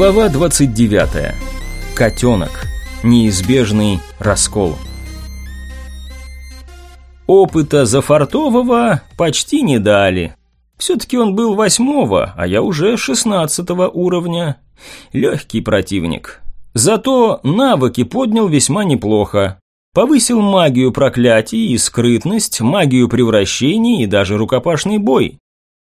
Глава 29. Котенок. Неизбежный раскол. Опыта Зафартового почти не дали. Все-таки он был восьмого, а я уже шестнадцатого уровня. Легкий противник. Зато навыки поднял весьма неплохо. Повысил магию проклятий и скрытность, магию превращений и даже рукопашный бой.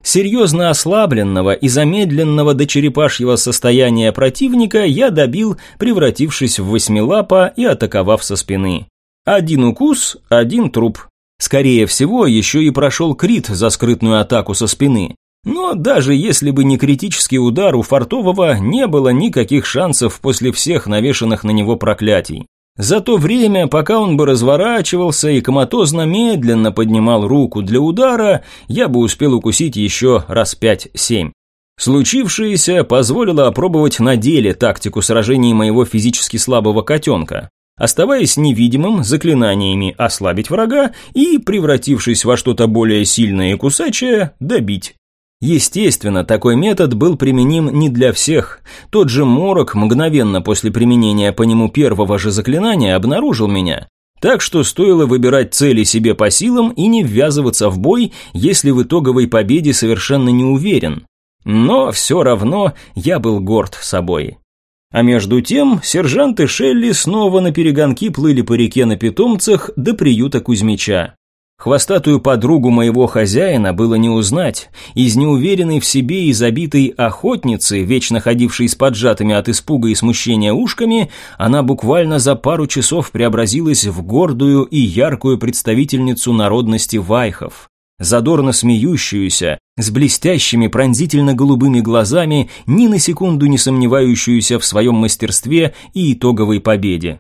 Серьезно ослабленного и замедленного до черепашьего состояния противника я добил, превратившись в восьмилапа и атаковав со спины. Один укус, один труп. Скорее всего, еще и прошел крит за скрытную атаку со спины. Но даже если бы не критический удар, у Фартового не было никаких шансов после всех навешанных на него проклятий. За то время, пока он бы разворачивался и коматозно медленно поднимал руку для удара, я бы успел укусить еще раз пять-семь. Случившееся позволило опробовать на деле тактику сражений моего физически слабого котенка. Оставаясь невидимым, заклинаниями ослабить врага и, превратившись во что-то более сильное и кусачее, добить. Естественно, такой метод был применим не для всех. Тот же Морок мгновенно после применения по нему первого же заклинания обнаружил меня. Так что стоило выбирать цели себе по силам и не ввязываться в бой, если в итоговой победе совершенно не уверен. Но все равно я был горд собой. А между тем, сержанты Шелли снова на перегонки плыли по реке на питомцах до приюта Кузьмича. Хвостатую подругу моего хозяина было не узнать. Из неуверенной в себе и забитой охотницы, вечно ходившей с поджатыми от испуга и смущения ушками, она буквально за пару часов преобразилась в гордую и яркую представительницу народности вайхов. Задорно смеющуюся, с блестящими пронзительно-голубыми глазами, ни на секунду не сомневающуюся в своем мастерстве и итоговой победе.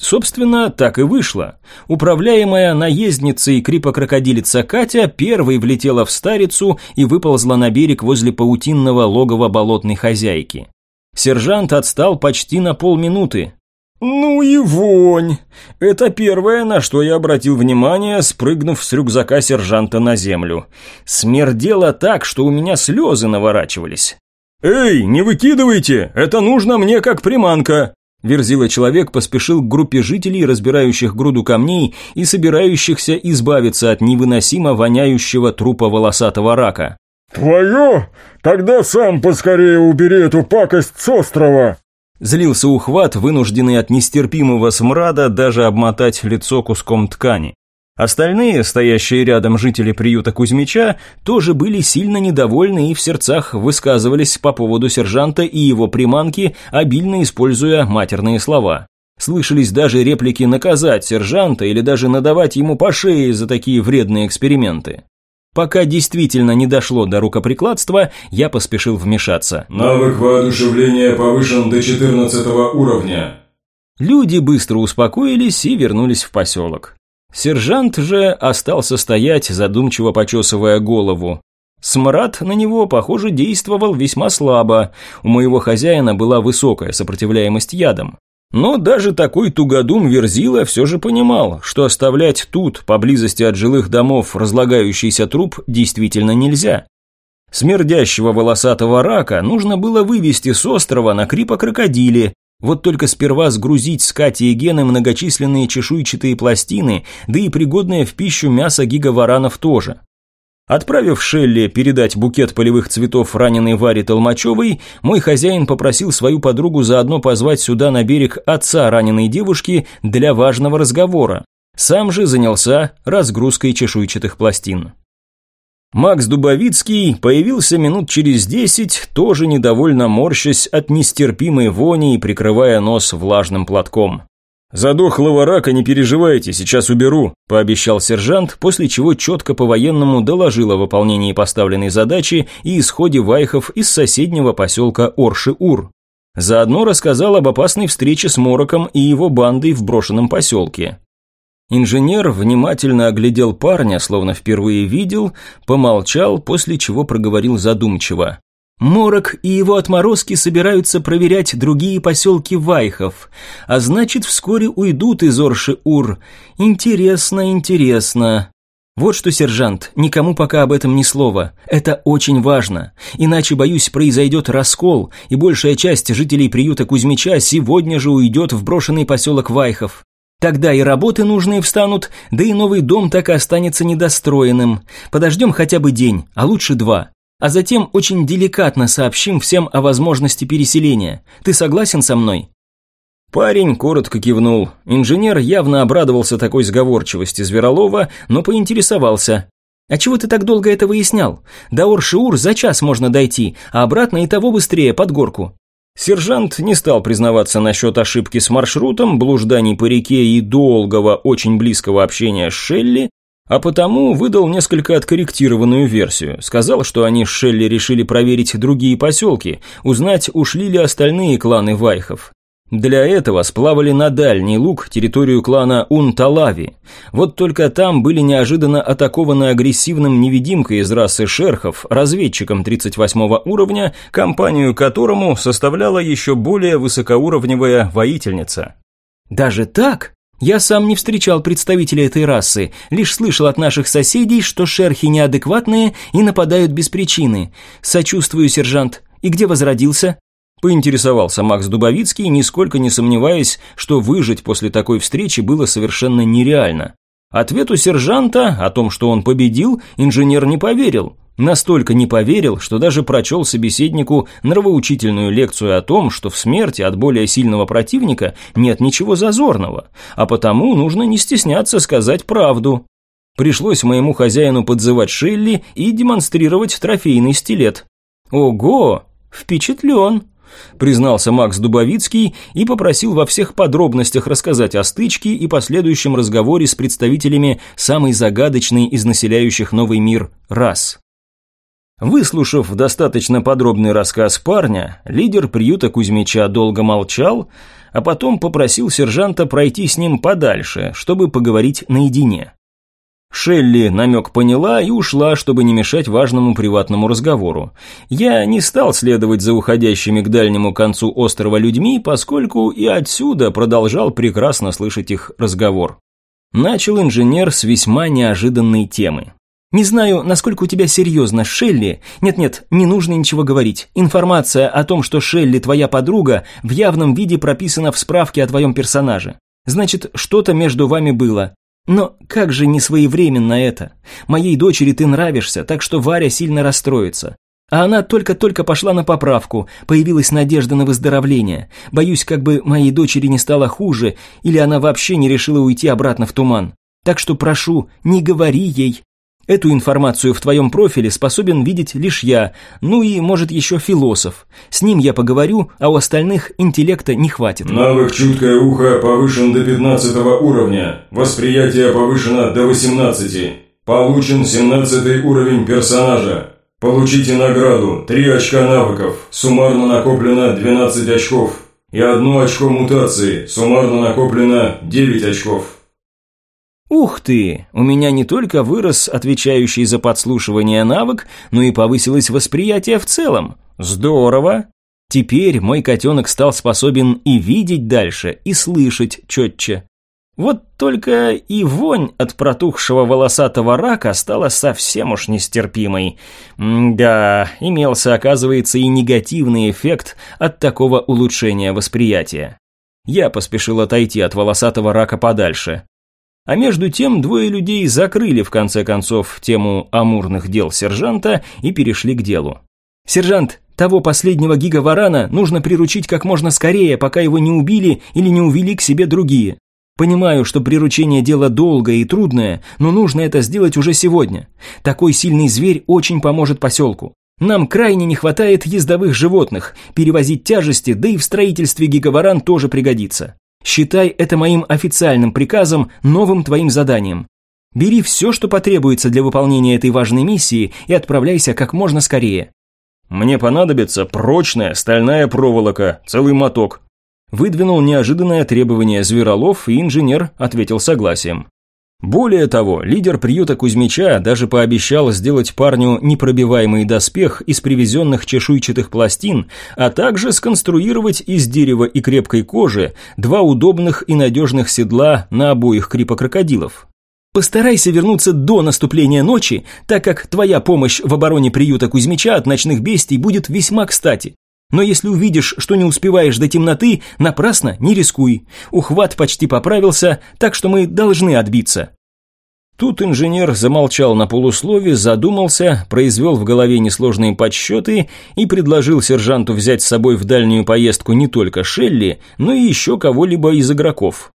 Собственно, так и вышло. Управляемая наездницей крипокрокодилица Катя первой влетела в старицу и выползла на берег возле паутинного логова болотной хозяйки. Сержант отстал почти на полминуты. «Ну и вонь!» Это первое, на что я обратил внимание, спрыгнув с рюкзака сержанта на землю. Смердело так, что у меня слезы наворачивались. «Эй, не выкидывайте! Это нужно мне как приманка!» Верзила человек поспешил к группе жителей, разбирающих груду камней и собирающихся избавиться от невыносимо воняющего трупа волосатого рака. «Твое? Тогда сам поскорее убери эту пакость с острова!» Злился ухват, вынужденный от нестерпимого смрада даже обмотать лицо куском ткани. Остальные, стоящие рядом жители приюта Кузьмича, тоже были сильно недовольны и в сердцах высказывались по поводу сержанта и его приманки, обильно используя матерные слова. Слышались даже реплики наказать сержанта или даже надавать ему по шее за такие вредные эксперименты. Пока действительно не дошло до рукоприкладства, я поспешил вмешаться. «Навык воодушевления повышен до 14 уровня». Люди быстро успокоились и вернулись в поселок. Сержант же остался стоять, задумчиво почесывая голову. Смрад на него, похоже, действовал весьма слабо. У моего хозяина была высокая сопротивляемость ядам. Но даже такой тугодум Верзила все же понимал, что оставлять тут, поблизости от жилых домов, разлагающийся труп действительно нельзя. Смердящего волосатого рака нужно было вывести с острова на крипа-крокодиле, вот только сперва сгрузить с Кати и Гены многочисленные чешуйчатые пластины, да и пригодное в пищу мясо гигаваранов тоже. Отправив Шелли передать букет полевых цветов раненой Варе Толмачевой, мой хозяин попросил свою подругу заодно позвать сюда на берег отца раненой девушки для важного разговора. Сам же занялся разгрузкой чешуйчатых пластин. Макс Дубовицкий появился минут через десять, тоже недовольно морщась от нестерпимой вони и прикрывая нос влажным платком. «Задохлого рака не переживайте, сейчас уберу», – пообещал сержант, после чего четко по-военному доложил о выполнении поставленной задачи и исходе вайхов из соседнего поселка Орши-Ур. Заодно рассказал об опасной встрече с Мороком и его бандой в брошенном поселке. Инженер внимательно оглядел парня, словно впервые видел, помолчал, после чего проговорил задумчиво. Морок и его отморозки собираются проверять другие поселки Вайхов, а значит, вскоре уйдут из Орши-Ур. Интересно, интересно. Вот что, сержант, никому пока об этом ни слова. Это очень важно. Иначе, боюсь, произойдет раскол, и большая часть жителей приюта Кузьмича сегодня же уйдет в брошенный поселок Вайхов. Тогда и работы нужные встанут, да и новый дом так и останется недостроенным. Подождем хотя бы день, а лучше два. А затем очень деликатно сообщим всем о возможности переселения. Ты согласен со мной? Парень коротко кивнул. Инженер явно обрадовался такой сговорчивости Зверолова, но поинтересовался. «А чего ты так долго это выяснял? До Оршиур за час можно дойти, а обратно и того быстрее, под горку». Сержант не стал признаваться насчет ошибки с маршрутом, блужданий по реке и долгого, очень близкого общения с Шелли, а потому выдал несколько откорректированную версию. Сказал, что они с Шелли решили проверить другие поселки, узнать, ушли ли остальные кланы Вайхов. Для этого сплавали на дальний луг территорию клана Унталави. Вот только там были неожиданно атакованы агрессивным невидимкой из расы шерхов, разведчиком 38 уровня, компанию которому составляла еще более высокоуровневая воительница. «Даже так?» Я сам не встречал представителей этой расы, лишь слышал от наших соседей, что шерхи неадекватные и нападают без причины. Сочувствую, сержант. И где возродился? Поинтересовался Макс Дубовицкий, нисколько не сомневаясь, что выжить после такой встречи было совершенно нереально. Ответу сержанта о том, что он победил, инженер не поверил. Настолько не поверил, что даже прочел собеседнику нравоучительную лекцию о том, что в смерти от более сильного противника нет ничего зазорного, а потому нужно не стесняться сказать правду. Пришлось моему хозяину подзывать Шелли и демонстрировать трофейный стилет. Ого, впечатлен признался Макс Дубовицкий и попросил во всех подробностях рассказать о стычке и последующем разговоре с представителями самой загадочной из населяющих новый мир рас. Выслушав достаточно подробный рассказ парня, лидер приюта Кузьмича долго молчал, а потом попросил сержанта пройти с ним подальше, чтобы поговорить наедине. Шелли намек поняла и ушла, чтобы не мешать важному приватному разговору. Я не стал следовать за уходящими к дальнему концу острова людьми, поскольку и отсюда продолжал прекрасно слышать их разговор. Начал инженер с весьма неожиданной темы. «Не знаю, насколько у тебя серьезно, Шелли. Нет-нет, не нужно ничего говорить. Информация о том, что Шелли твоя подруга, в явном виде прописана в справке о твоем персонаже. Значит, что-то между вами было. Но как же не своевременно это? Моей дочери ты нравишься, так что Варя сильно расстроится. А она только-только пошла на поправку, появилась надежда на выздоровление. Боюсь, как бы моей дочери не стало хуже, или она вообще не решила уйти обратно в туман. Так что прошу, не говори ей, Эту информацию в твоем профиле способен видеть лишь я, ну и, может, еще философ. С ним я поговорю, а у остальных интеллекта не хватит. Навык «Чуткое ухо» повышен до 15 уровня. Восприятие повышено до 18. Получен 17 уровень персонажа. Получите награду 3 очка навыков, суммарно накоплено 12 очков. И одно очко мутации, суммарно накоплено 9 очков. Ух ты! У меня не только вырос отвечающий за подслушивание навык, но и повысилось восприятие в целом. Здорово! Теперь мой котенок стал способен и видеть дальше, и слышать четче. Вот только и вонь от протухшего волосатого рака стала совсем уж нестерпимой. М да, имелся, оказывается, и негативный эффект от такого улучшения восприятия. Я поспешил отойти от волосатого рака подальше. А между тем двое людей закрыли в конце концов тему амурных дел сержанта и перешли к делу. «Сержант, того последнего гигаварана нужно приручить как можно скорее, пока его не убили или не увели к себе другие. Понимаю, что приручение дело долгое и трудное, но нужно это сделать уже сегодня. Такой сильный зверь очень поможет поселку. Нам крайне не хватает ездовых животных, перевозить тяжести, да и в строительстве гигаваран тоже пригодится. Считай это моим официальным приказом, новым твоим заданием. Бери все, что потребуется для выполнения этой важной миссии и отправляйся как можно скорее. Мне понадобится прочная стальная проволока, целый моток. Выдвинул неожиданное требование Зверолов, и инженер ответил согласием. Более того, лидер приюта Кузьмича даже пообещал сделать парню непробиваемый доспех из привезенных чешуйчатых пластин, а также сконструировать из дерева и крепкой кожи два удобных и надежных седла на обоих крипокрокодилов. Постарайся вернуться до наступления ночи, так как твоя помощь в обороне приюта Кузьмича от ночных бестий будет весьма кстати. Но если увидишь, что не успеваешь до темноты, напрасно не рискуй. Ухват почти поправился, так что мы должны отбиться. Тут инженер замолчал на полуслове, задумался, произвел в голове несложные подсчеты и предложил сержанту взять с собой в дальнюю поездку не только Шелли, но и еще кого-либо из игроков.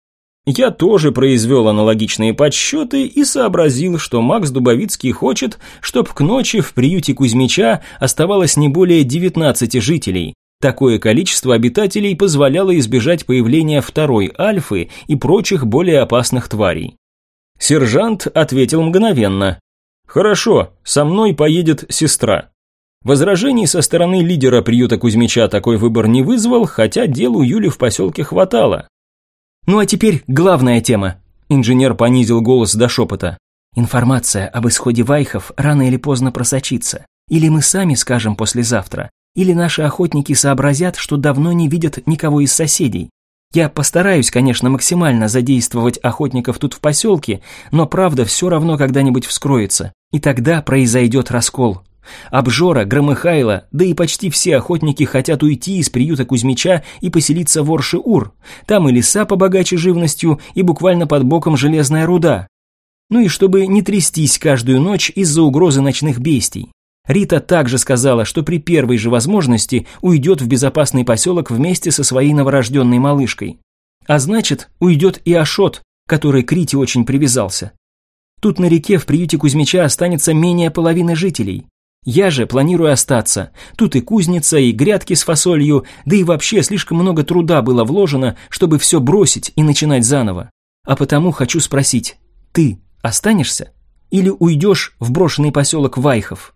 Я тоже произвел аналогичные подсчеты и сообразил, что Макс Дубовицкий хочет, чтобы к ночи в приюте Кузьмича оставалось не более 19 жителей. Такое количество обитателей позволяло избежать появления второй альфы и прочих более опасных тварей. Сержант ответил мгновенно. «Хорошо, со мной поедет сестра». Возражений со стороны лидера приюта Кузьмича такой выбор не вызвал, хотя дел у Юли в поселке хватало. «Ну а теперь главная тема», – инженер понизил голос до шепота. «Информация об исходе вайхов рано или поздно просочится. Или мы сами скажем послезавтра, или наши охотники сообразят, что давно не видят никого из соседей. Я постараюсь, конечно, максимально задействовать охотников тут в поселке, но правда все равно когда-нибудь вскроется, и тогда произойдет раскол. Обжора, Громыхайло, да и почти все охотники хотят уйти из приюта Кузьмича и поселиться в Орше-Ур. Там и леса побогаче живностью, и буквально под боком железная руда. Ну и чтобы не трястись каждую ночь из-за угрозы ночных бестий. Рита также сказала, что при первой же возможности уйдет в безопасный поселок вместе со своей новорожденной малышкой. А значит, уйдет и Ашот, который к Рите очень привязался. Тут на реке в приюте Кузьмича останется менее половины жителей. Я же планирую остаться. Тут и кузница, и грядки с фасолью, да и вообще слишком много труда было вложено, чтобы все бросить и начинать заново. А потому хочу спросить, ты останешься? Или уйдешь в брошенный поселок Вайхов?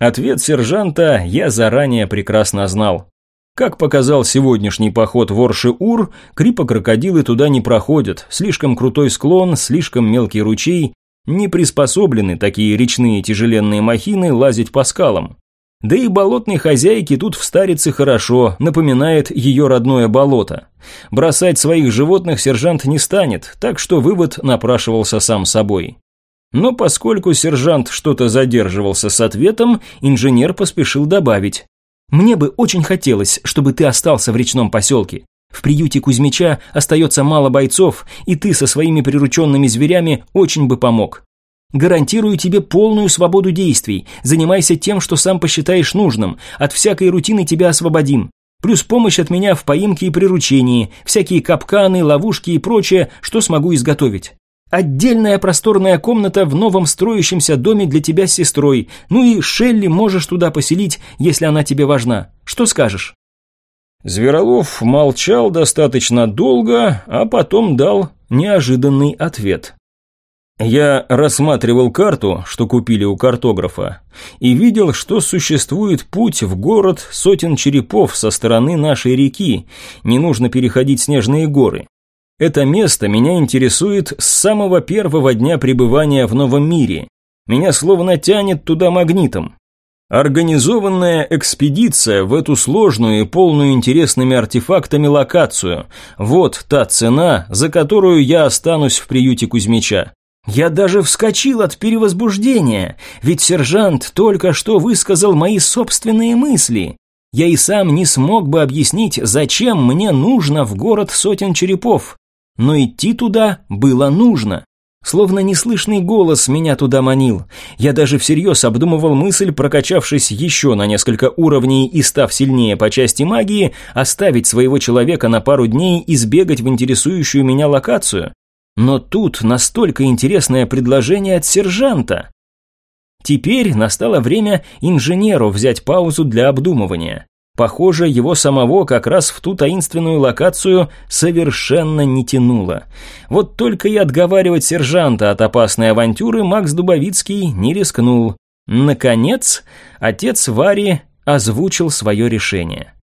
Ответ сержанта я заранее прекрасно знал. Как показал сегодняшний поход в Орши-Ур, крипа-крокодилы туда не проходят, слишком крутой склон, слишком мелкий ручей, не приспособлены такие речные тяжеленные махины лазить по скалам. Да и болотной хозяйке тут в старице хорошо, напоминает ее родное болото. Бросать своих животных сержант не станет, так что вывод напрашивался сам собой. Но поскольку сержант что-то задерживался с ответом, инженер поспешил добавить. «Мне бы очень хотелось, чтобы ты остался в речном поселке. В приюте Кузьмича остается мало бойцов, и ты со своими прирученными зверями очень бы помог. Гарантирую тебе полную свободу действий, занимайся тем, что сам посчитаешь нужным, от всякой рутины тебя освободим. Плюс помощь от меня в поимке и приручении, всякие капканы, ловушки и прочее, что смогу изготовить. Отдельная просторная комната в новом строящемся доме для тебя с сестрой. Ну и Шелли можешь туда поселить, если она тебе важна. Что скажешь?» Зверолов молчал достаточно долго, а потом дал неожиданный ответ. Я рассматривал карту, что купили у картографа, и видел, что существует путь в город сотен черепов со стороны нашей реки, не нужно переходить снежные горы. Это место меня интересует с самого первого дня пребывания в новом мире. Меня словно тянет туда магнитом. Организованная экспедиция в эту сложную и полную интересными артефактами локацию. Вот та цена, за которую я останусь в приюте Кузьмича. Я даже вскочил от перевозбуждения, ведь сержант только что высказал мои собственные мысли. Я и сам не смог бы объяснить, зачем мне нужно в город сотен черепов но идти туда было нужно. Словно неслышный голос меня туда манил. Я даже всерьез обдумывал мысль, прокачавшись еще на несколько уровней и став сильнее по части магии, оставить своего человека на пару дней и сбегать в интересующую меня локацию. Но тут настолько интересное предложение от сержанта. Теперь настало время инженеру взять паузу для обдумывания. Похоже, его самого как раз в ту таинственную локацию совершенно не тянуло. Вот только и отговаривать сержанта от опасной авантюры Макс Дубовицкий не рискнул. Наконец, отец Вари озвучил свое решение.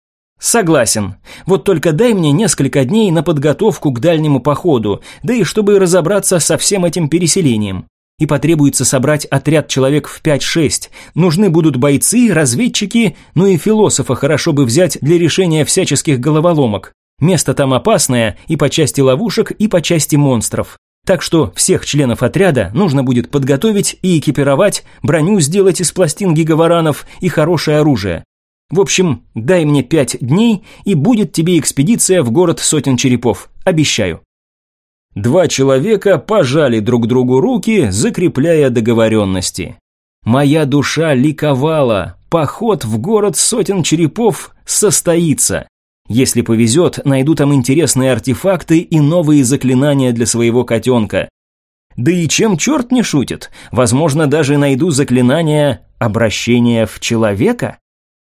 «Согласен. Вот только дай мне несколько дней на подготовку к дальнему походу, да и чтобы разобраться со всем этим переселением и потребуется собрать отряд человек в 5-6. Нужны будут бойцы, разведчики, ну и философа хорошо бы взять для решения всяческих головоломок. Место там опасное и по части ловушек, и по части монстров. Так что всех членов отряда нужно будет подготовить и экипировать, броню сделать из пластин гигаваранов и хорошее оружие. В общем, дай мне пять дней, и будет тебе экспедиция в город сотен черепов. Обещаю. Два человека пожали друг другу руки, закрепляя договоренности. Моя душа ликовала. Поход в город сотен черепов состоится. Если повезет, найду там интересные артефакты и новые заклинания для своего котенка. Да и чем черт не шутит, возможно, даже найду заклинание обращения в человека?